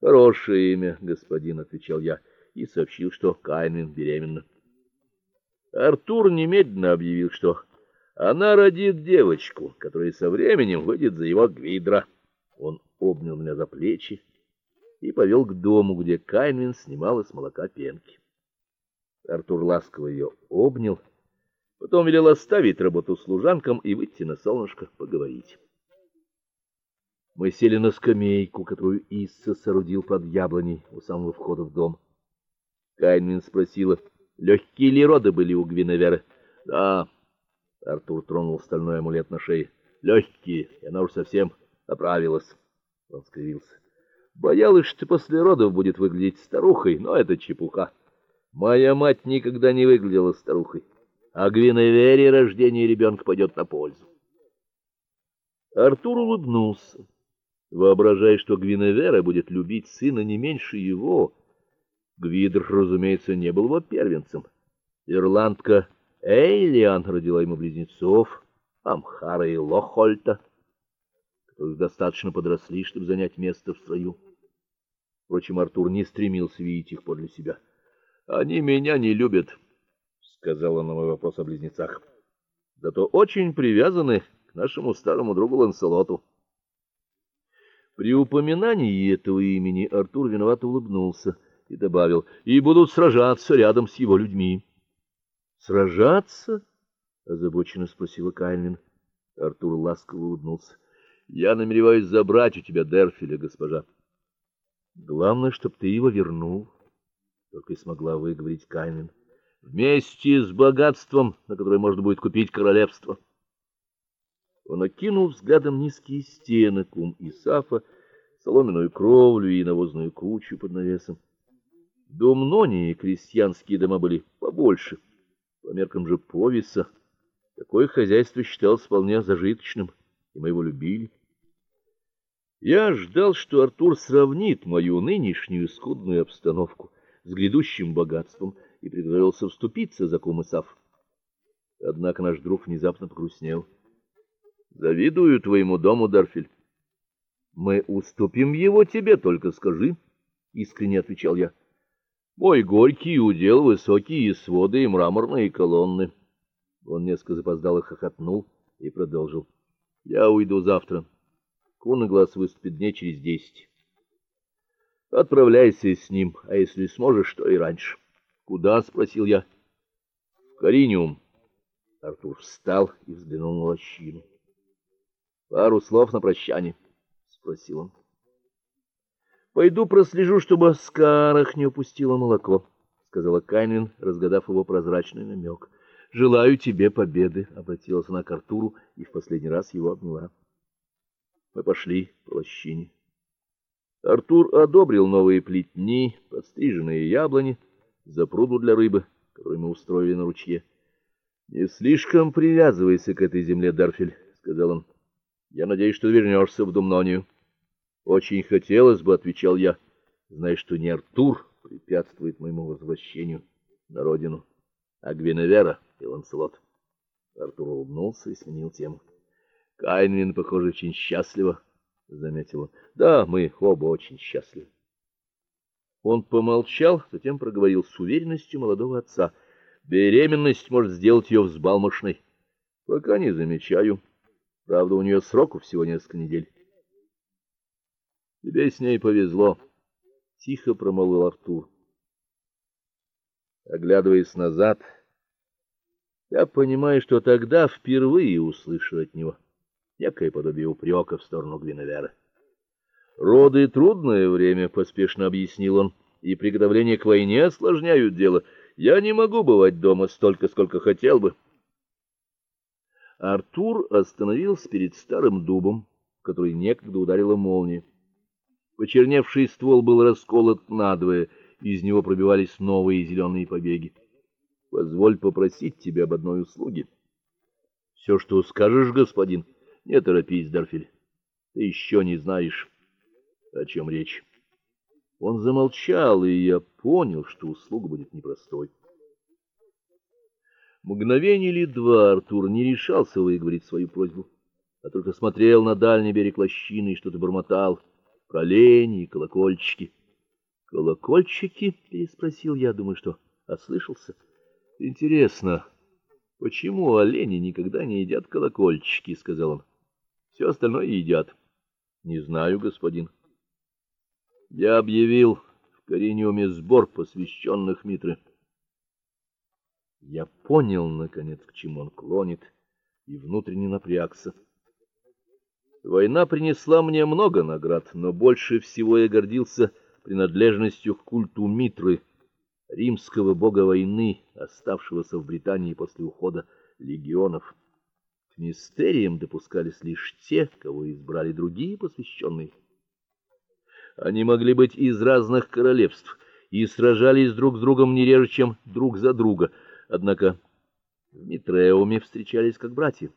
Хорошее имя, господин, отвечал я и сообщил, что Кайнин беременна. Артур немедленно объявил, что она родит девочку, которая со временем выйдет за его гвидра. Он обнял меня за плечи и повел к дому, где Кайнин снимала с молока пенки. Артур ласково ее обнял, потом велел оставить работу служанкам и выйти на солнышко поговорить. Мы сели на скамейку, которую Исса соорудил под яблоней у самого входа в дом. Кайнин спросила, легкие ли роды были у Гвиневеры. Да, Артур тронул стальной амулет на шее. Легкие, и она уж совсем оправилась. Он скривился. Боялась, что после родов будет выглядеть старухой, но это чепуха. Моя мать никогда не выглядела старухой, а Гвиневере рождение ребенка пойдет на пользу. Артур улыбнулся воображая, что Гвиневера будет любить сына не меньше его. Гвидр, разумеется, не был его первенцем. Ирландка Эйлиан родила ему близнецов, Амхара и Лохольта, которые достаточно подросли, чтобы занять место в строю. Впрочем, Артур не стремился видеть их подле себя. Они меня не любят, сказала на мой вопрос о близнецах. Зато очень привязаны к нашему старому другу Ланселоту. При упоминании этого имени Артур виновато улыбнулся и добавил: "И будут сражаться рядом с его людьми". "Сражаться?" озабоченно спросила Кайлин. Артур ласково улыбнулся. "Я намереваюсь забрать у тебя Дерфиля, госпожа. Главное, чтоб ты его вернул", только и смогла выговорить Кайлин. "Вместе с богатством, на которое можно будет купить королевство". Он окинул взглядом низкие стены кум сафа, соломенную кровлю и навозную кучу под навесом. Дом Нони и крестьянские дома были побольше. По меркам же повеса такое хозяйство считалось вполне зажиточным, и мы его любили. Я ждал, что Артур сравнит мою нынешнюю скудную обстановку с грядущим богатством и приготовился вступиться за кум саф. Однако наш друг внезапно погрустнел. Завидую твоему дому, Дарфиль. Мы уступим его тебе, только скажи, искренне отвечал я. Мой горький удел высокие своды и мраморные колонны. Он несколько запоздало хохотнул и продолжил. Я уйду завтра. Кунаглаз выступит дней через десять. Отправляйся с ним, а если сможешь, то и раньше. Куда, спросил я. В Кариниум. Артур встал и взглянул на лощину. Пару слов на прощание, спросил он. Пойду прослежу, чтобы Скарах не упустила молоко, сказала Кайнин, разгадав его прозрачный намек. Желаю тебе победы, обратилась она к Артуру и в последний раз его обняла. Мы пошли по лощине. Артур одобрил новые плетни, подстриженные яблони, запруду для рыбы, которую мы устроили на ручье. Не слишком привязывайся к этой земле, Дарфель, сказал он. Я надеюсь, что вернешься в Думнонию. Очень хотелось бы, отвечал я, зная, что не Артур препятствует моему возвращению на родину, а Гвиневера и Ланселот. Артур улыбнулся и сменил тему. Кайнвин, похоже, очень счастлива, заметил он. Да, мы оба очень счастливы. Он помолчал, затем проговорил с уверенностью молодого отца: "Беременность может сделать ее взбалмошной. Пока не замечаю. Правда, у нее сроку всего несколько недель. Тебе с ней повезло, тихо промолвил Артур. Оглядываясь назад, я понимаю, что тогда впервые услышал от него некое подобие упрека в сторону Гвиневера. Роды трудное время, поспешно объяснил он, и приготовления к войне осложняют дело. Я не могу бывать дома столько, сколько хотел бы. Артур остановился перед старым дубом, который некогда ударила молния. Почерневший ствол был расколот надвое, из него пробивались новые зеленые побеги. Позволь попросить тебя об одной услуге. Все, что скажешь, господин. Не торопись, Дарфель. Ты еще не знаешь, о чем речь. Он замолчал, и я понял, что услуга будет непростой. Мгновение или два Артур не решался выговорить свою просьбу, а только смотрел на дальний берег лощины и что-то бормотал. про лени и колокольчики. Колокольчики? переспросил я, думаю, что ослышался. Интересно, почему олени никогда не едят колокольчики, сказал он. Все остальное едят. Не знаю, господин. Я объявил в Кариниуме сбор посвященных Митре. Я понял наконец, к чему он клонит, и внутренне напрягся. Война принесла мне много наград, но больше всего я гордился принадлежностью к культу Митры, римского бога войны, оставшегося в Британии после ухода легионов. К мистериям допускались лишь те, кого избрали другие посвященные. Они могли быть из разных королевств и сражались друг с другом не реже, чем друг за друга. Однако в Митреуме встречались как братья.